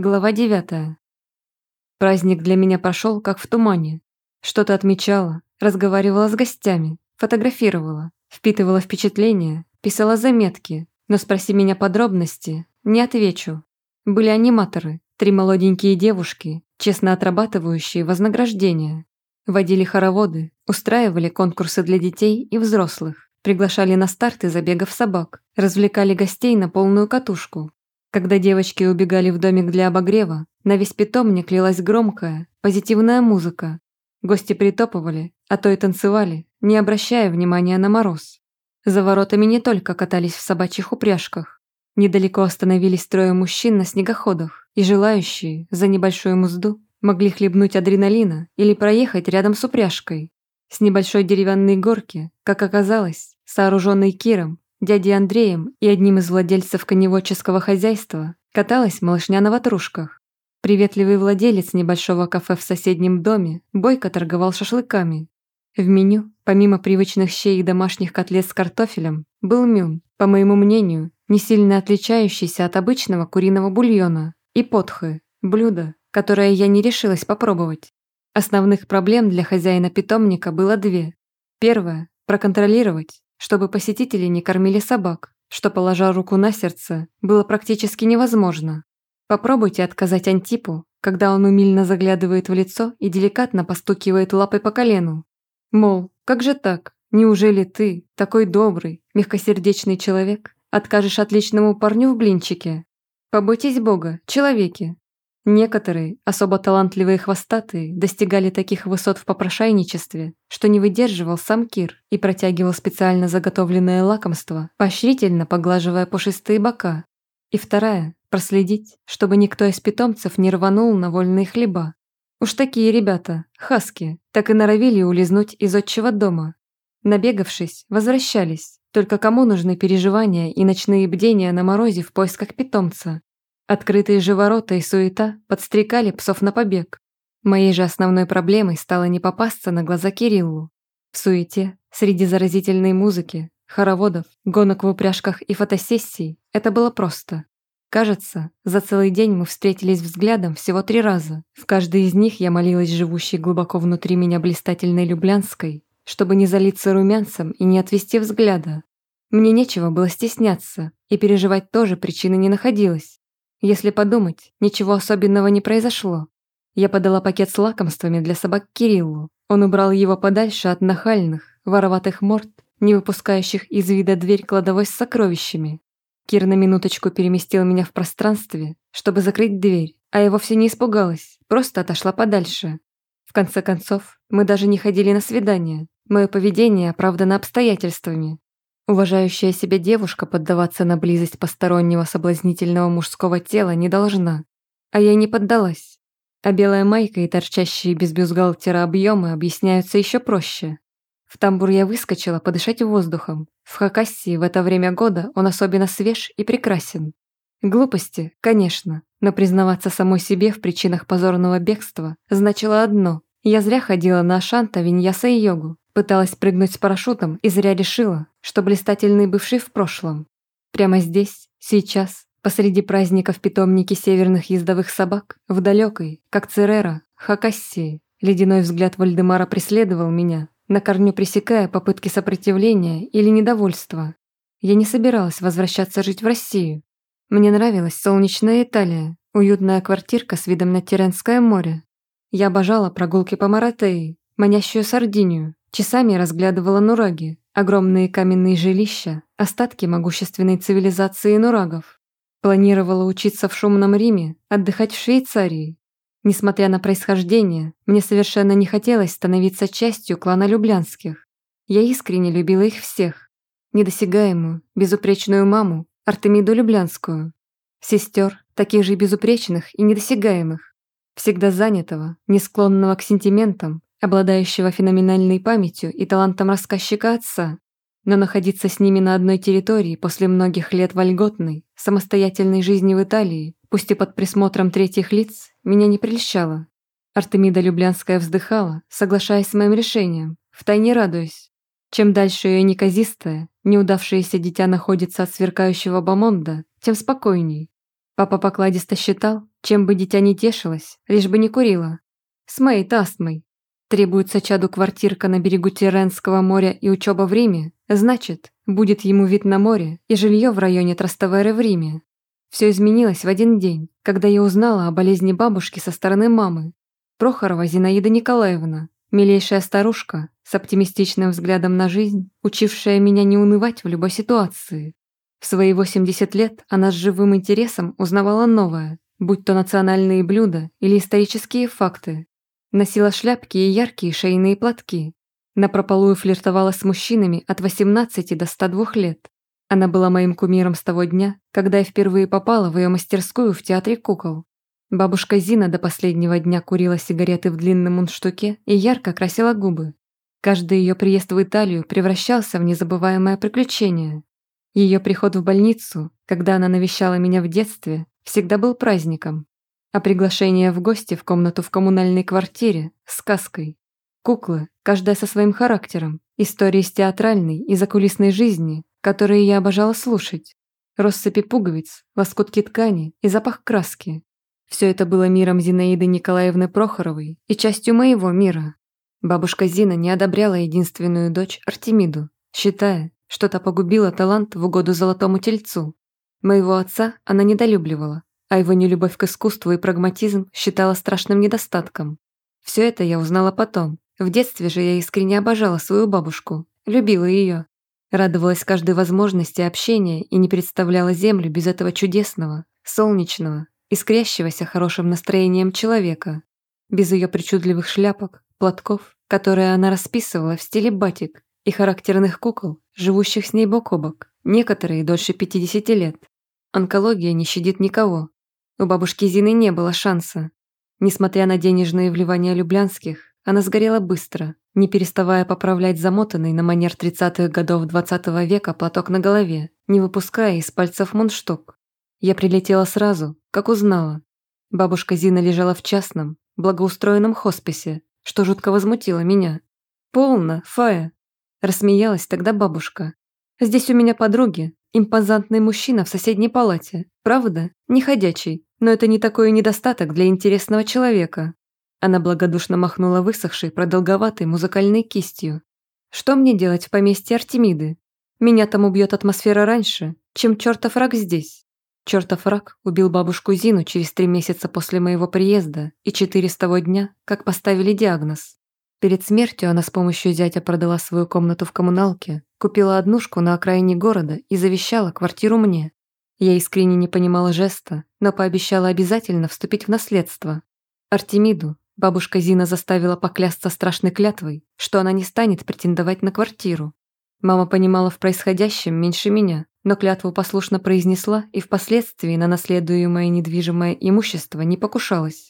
Глава 9. Праздник для меня прошел как в тумане. Что-то отмечала, разговаривала с гостями, фотографировала, впитывала впечатления, писала заметки, но спроси меня подробности, не отвечу. Были аниматоры, три молоденькие девушки, честно отрабатывающие вознаграждения. Водили хороводы, устраивали конкурсы для детей и взрослых, приглашали на старты забегов собак, развлекали гостей на полную катушку, когда девочки убегали в домик для обогрева, на весь питомник лилась громкая, позитивная музыка. Гости притопывали, а то и танцевали, не обращая внимания на мороз. За воротами не только катались в собачьих упряжках. Недалеко остановились трое мужчин на снегоходах, и желающие, за небольшую музду, могли хлебнуть адреналина или проехать рядом с упряжкой. С небольшой деревянной горки, как оказалось, сооруженной Киром, дядей Андреем и одним из владельцев коневодческого хозяйства каталась малышня на ватрушках. Приветливый владелец небольшого кафе в соседнем доме бойко торговал шашлыками. В меню, помимо привычных щей и домашних котлет с картофелем, был мюн, по моему мнению, не сильно отличающийся от обычного куриного бульона, и потхы – блюдо, которое я не решилась попробовать. Основных проблем для хозяина питомника было две. Первое – проконтролировать, чтобы посетители не кормили собак, что, положа руку на сердце, было практически невозможно. Попробуйте отказать Антипу, когда он умильно заглядывает в лицо и деликатно постукивает лапой по колену. Мол, как же так? Неужели ты, такой добрый, мягкосердечный человек, откажешь отличному парню в блинчике? Побойтесь Бога, человеки, Некоторые, особо талантливые хвостатые, достигали таких высот в попрошайничестве, что не выдерживал сам Кир и протягивал специально заготовленное лакомство, поощрительно поглаживая пушистые бока. И вторая – проследить, чтобы никто из питомцев не рванул на вольные хлеба. Уж такие ребята, хаски, так и норовили улизнуть из отчего дома. Набегавшись, возвращались. Только кому нужны переживания и ночные бдения на морозе в поисках питомца? Открытые же ворота и суета подстрекали псов на побег. Моей же основной проблемой стало не попасться на глаза Кириллу. В суете, среди заразительной музыки, хороводов, гонок в упряжках и фотосессий это было просто. Кажется, за целый день мы встретились взглядом всего три раза. В каждой из них я молилась живущей глубоко внутри меня блистательной Люблянской, чтобы не залиться румянцем и не отвести взгляда. Мне нечего было стесняться, и переживать тоже причины не находилось. Если подумать, ничего особенного не произошло. Я подала пакет с лакомствами для собак Кириллу. Он убрал его подальше от нахальных, вороватых морд, не выпускающих из вида дверь кладовой с сокровищами. Кир на минуточку переместил меня в пространстве, чтобы закрыть дверь, а я вовсе не испугалась, просто отошла подальше. В конце концов, мы даже не ходили на свидание. Мое поведение оправдано обстоятельствами. Уважающая себя девушка поддаваться на близость постороннего соблазнительного мужского тела не должна. А я не поддалась. А белая майка и торчащие без бюстгальтера объемы объясняются еще проще. В тамбур я выскочила подышать воздухом. В Хакассии в это время года он особенно свеж и прекрасен. Глупости, конечно, но признаваться самой себе в причинах позорного бегства значило одно. Я зря ходила на Ашанта, Виньяса и йогу, Пыталась прыгнуть с парашютом и зря решила, что блистательный бывший в прошлом. Прямо здесь, сейчас, посреди праздников питомники северных ездовых собак, в далекой, как Церера, Хакассии, ледяной взгляд Вальдемара преследовал меня, на корню пресекая попытки сопротивления или недовольства. Я не собиралась возвращаться жить в Россию. Мне нравилась солнечная Италия, уютная квартирка с видом на Теренское море. Я обожала прогулки по Маратеи, манящую Сардинию, Часами разглядывала нураги, огромные каменные жилища, остатки могущественной цивилизации нурагов. Планировала учиться в шумном Риме, отдыхать в Швейцарии. Несмотря на происхождение, мне совершенно не хотелось становиться частью клана Люблянских. Я искренне любила их всех. Недосягаемую, безупречную маму, Артемиду Люблянскую. Сестер, таких же безупречных и недосягаемых. Всегда занятого, не склонного к сентиментам, обладающего феноменальной памятью и талантом рассказчика отца, но находиться с ними на одной территории после многих лет вольготной, самостоятельной жизни в Италии, пусть и под присмотром третьих лиц, меня не прельщало. Артемида Люблянская вздыхала, соглашаясь с моим решением, втайне радуясь. Чем дальше ее неказистое, неудавшееся дитя находится от сверкающего бомонда, тем спокойней. Папа покладисто считал, чем бы дитя не тешилось, лишь бы не курила. С моей-то астмой. Требуется чаду квартирка на берегу Тиренского моря и учеба в Риме, значит, будет ему вид на море и жилье в районе Трастеверы в Риме. Все изменилось в один день, когда я узнала о болезни бабушки со стороны мамы. Прохорова Зинаида Николаевна, милейшая старушка, с оптимистичным взглядом на жизнь, учившая меня не унывать в любой ситуации. В свои 80 лет она с живым интересом узнавала новое, будь то национальные блюда или исторические факты, Носила шляпки и яркие шейные платки. Напропалую флиртовала с мужчинами от 18 до 102 лет. Она была моим кумиром с того дня, когда я впервые попала в ее мастерскую в театре кукол. Бабушка Зина до последнего дня курила сигареты в длинном мундштуке и ярко красила губы. Каждый ее приезд в Италию превращался в незабываемое приключение. Ее приход в больницу, когда она навещала меня в детстве, всегда был праздником. А приглашение в гости в комнату в коммунальной квартире – сказкой. Куклы, каждая со своим характером, истории из театральной и закулисной жизни, которые я обожала слушать. Россыпи пуговиц, лоскутки ткани и запах краски. Все это было миром Зинаиды Николаевны Прохоровой и частью моего мира. Бабушка Зина не одобряла единственную дочь Артемиду, считая, что та погубила талант в угоду золотому тельцу. Моего отца она недолюбливала, а его нелюбовь к искусству и прагматизм считала страшным недостатком. Все это я узнала потом. В детстве же я искренне обожала свою бабушку, любила ее, радовалась каждой возможности общения и не представляла землю без этого чудесного, солнечного, искрящегося хорошим настроением человека, без ее причудливых шляпок, платков, которые она расписывала в стиле батик, и характерных кукол, живущих с ней бок о бок, некоторые дольше 50 лет. Онкология не щадит никого, у бабушки Зины не было шанса. Несмотря на денежные вливания люблянских, она сгорела быстро, не переставая поправлять замотанный на манер 30-х годов 20 -го века платок на голове, не выпуская из пальцев мундштук. Я прилетела сразу, как узнала. Бабушка Зина лежала в частном, благоустроенном хосписе, что жутко возмутило меня. «Полно, Фая!» – рассмеялась тогда бабушка. «Здесь у меня подруги, Импозантный мужчина в соседней палате, правда? не ходячий, Но это не такой недостаток для интересного человека. Она благодушно махнула высохшей, продолговатой музыкальной кистью. Что мне делать в поместье Артемиды? Меня там убьет атмосфера раньше, чем чертов рак здесь. Чертов рак убил бабушку Зину через три месяца после моего приезда и четыре с того дня, как поставили диагноз. Перед смертью она с помощью зятя продала свою комнату в коммуналке, купила однушку на окраине города и завещала квартиру мне. Я искренне не понимала жеста, но пообещала обязательно вступить в наследство. Артемиду бабушка Зина заставила поклясться страшной клятвой, что она не станет претендовать на квартиру. Мама понимала в происходящем меньше меня, но клятву послушно произнесла и впоследствии на наследуемое недвижимое имущество не покушалась.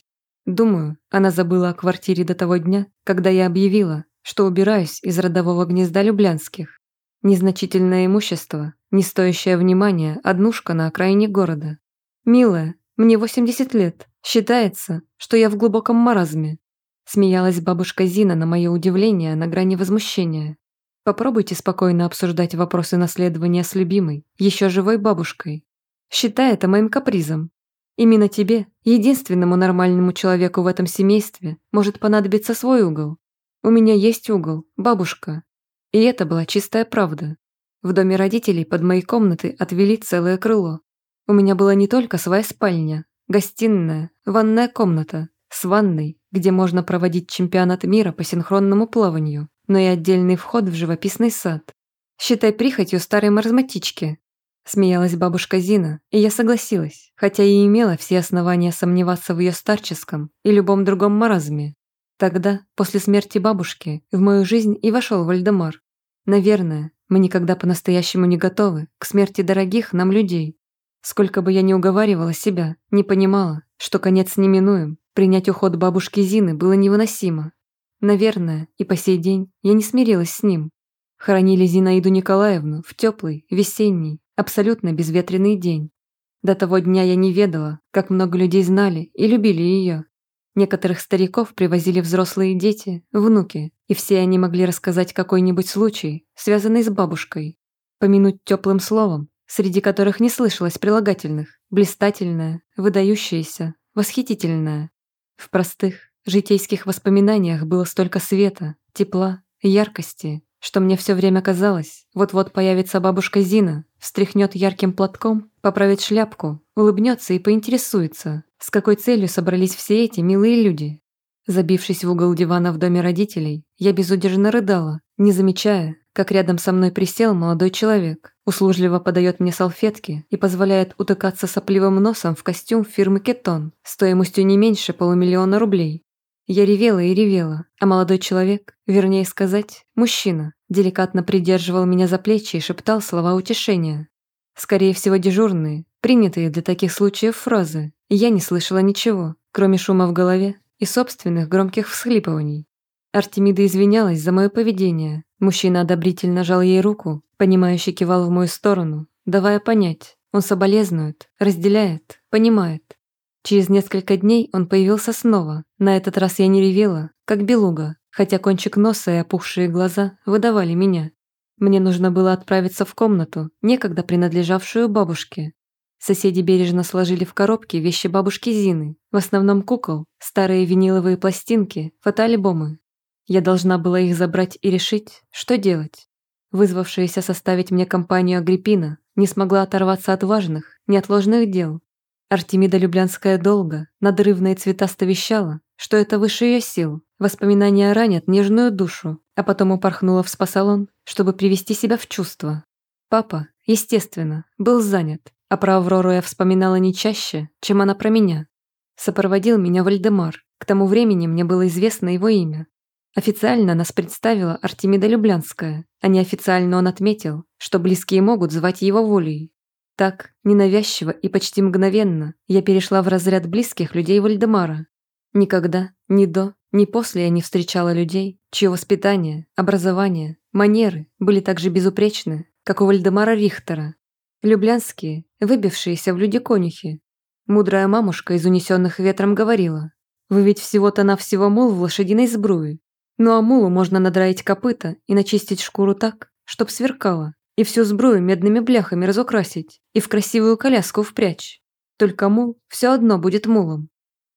Думаю, она забыла о квартире до того дня, когда я объявила, что убираюсь из родового гнезда Люблянских. Незначительное имущество, не стоящее внимания, однушка на окраине города. «Милая, мне 80 лет. Считается, что я в глубоком маразме». Смеялась бабушка Зина на мое удивление на грани возмущения. Попробуйте спокойно обсуждать вопросы наследования с любимой, еще живой бабушкой. Считай это моим капризом. Именно тебе, единственному нормальному человеку в этом семействе, может понадобиться свой угол. У меня есть угол, бабушка. И это была чистая правда. В доме родителей под моей комнаты отвели целое крыло. У меня была не только своя спальня, гостиная, ванная комната с ванной, где можно проводить чемпионат мира по синхронному плаванию, но и отдельный вход в живописный сад. Считай прихотью старой маразматички, Смеялась бабушка Зина, и я согласилась, хотя и имела все основания сомневаться в ее старческом и любом другом маразме. Тогда, после смерти бабушки, в мою жизнь и вошел Вальдемар. Наверное, мы никогда по-настоящему не готовы к смерти дорогих нам людей. Сколько бы я ни уговаривала себя, не понимала, что конец неминуем, принять уход бабушки Зины было невыносимо. Наверное, и по сей день я не смирилась с ним. Хоронили Зинаиду Николаевну в теплый, весенний, абсолютно безветренный день. До того дня я не ведала, как много людей знали и любили ее. Некоторых стариков привозили взрослые дети, внуки, и все они могли рассказать какой-нибудь случай, связанный с бабушкой, помянуть теплым словом, среди которых не слышалось прилагательных, блистательное, выдающееся, восхитительное. В простых, житейских воспоминаниях было столько света, тепла, яркости, что мне все время казалось, вот-вот появится бабушка Зина, Встряхнет ярким платком, поправит шляпку, улыбнется и поинтересуется, с какой целью собрались все эти милые люди. Забившись в угол дивана в доме родителей, я безудержно рыдала, не замечая, как рядом со мной присел молодой человек, услужливо подает мне салфетки и позволяет утыкаться сопливым носом в костюм фирмы «Кетон» стоимостью не меньше полумиллиона рублей. Я ревела и ревела, а молодой человек, вернее сказать, мужчина, деликатно придерживал меня за плечи и шептал слова утешения. Скорее всего, дежурные, принятые для таких случаев фразы. Я не слышала ничего, кроме шума в голове и собственных громких всхлипываний. Артемида извинялась за мое поведение. Мужчина одобрительно жал ей руку, понимающе кивал в мою сторону, давая понять, он соболезнует, разделяет, понимает. Через несколько дней он появился снова. На этот раз я не ревела, как белуга, хотя кончик носа и опухшие глаза выдавали меня. Мне нужно было отправиться в комнату, некогда принадлежавшую бабушке. Соседи бережно сложили в коробке вещи бабушки Зины, в основном кукол, старые виниловые пластинки, фотоальбомы. Я должна была их забрать и решить, что делать. Вызвавшаяся составить мне компанию Агриппина не смогла оторваться от важных, неотложных дел, Артемида Люблянская долго, надрывно и цветасто вещала, что это выше ее сил. Воспоминания ранят нежную душу, а потом упорхнула в спа-салон, чтобы привести себя в чувство. Папа, естественно, был занят, а про Аврору я вспоминала не чаще, чем она про меня. Сопроводил меня Вальдемар, к тому времени мне было известно его имя. Официально нас представила Артемида Люблянская, а неофициально он отметил, что близкие могут звать его волей. Так, ненавязчиво и почти мгновенно, я перешла в разряд близких людей Вальдемара. Никогда, ни до, ни после я не встречала людей, чье воспитание, образование, манеры были так же безупречны, как у Вальдемара Рихтера. Люблянские, выбившиеся в люди конюхи. Мудрая мамушка из «Унесенных ветром» говорила, «Вы ведь всего-то навсего мул в лошадиной сбруе. Ну а мулу можно надраить копыта и начистить шкуру так, чтоб сверкало и всю сбрую медными бляхами разукрасить и в красивую коляску впрячь. Только мул все одно будет мулом.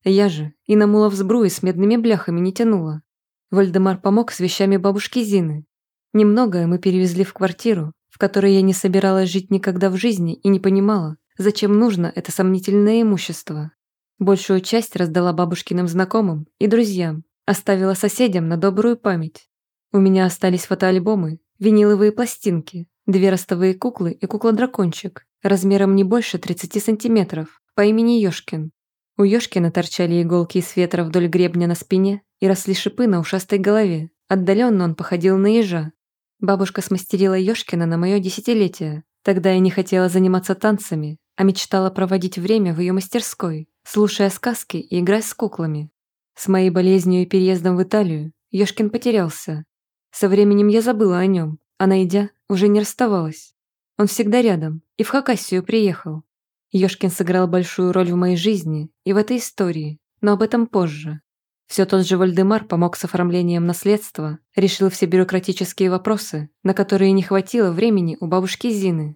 Я же и на мулов сбруи с медными бляхами не тянула. Вальдемар помог с вещами бабушки Зины. Немногое мы перевезли в квартиру, в которой я не собиралась жить никогда в жизни и не понимала, зачем нужно это сомнительное имущество. Большую часть раздала бабушкиным знакомым и друзьям, оставила соседям на добрую память. У меня остались фотоальбомы, виниловые пластинки, Две ростовые куклы и кукла-дракончик, размером не больше 30 сантиметров, по имени Ёшкин. У Ёшкина торчали иголки из ветра вдоль гребня на спине и росли шипы на ушастой голове. Отдаленно он походил на ежа. Бабушка смастерила Ёшкина на мое десятилетие. Тогда я не хотела заниматься танцами, а мечтала проводить время в ее мастерской, слушая сказки и играя с куклами. С моей болезнью и переездом в Италию Ёшкин потерялся. Со временем я забыла о нем, а найдя, уже не расставалась. Он всегда рядом и в Хакасию приехал. Ёшкин сыграл большую роль в моей жизни и в этой истории, но об этом позже. Все тот же Вальдемар помог с оформлением наследства, решил все бюрократические вопросы, на которые не хватило времени у бабушки Зины.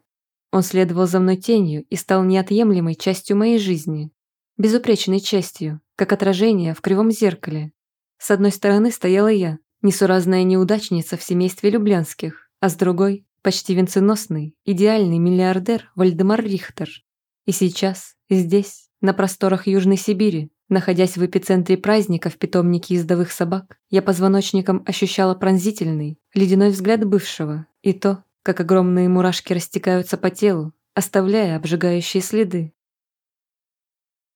Он следовал за мной тенью и стал неотъемлемой частью моей жизни. Безупречной частью, как отражение в кривом зеркале. С одной стороны стояла я, несуразная неудачница в семействе Люблянских, а с другой почти венценосный, идеальный миллиардер Вальдемар Рихтер. И сейчас, здесь, на просторах Южной Сибири, находясь в эпицентре праздника в питомнике ездовых собак, я позвоночником ощущала пронзительный, ледяной взгляд бывшего и то, как огромные мурашки растекаются по телу, оставляя обжигающие следы,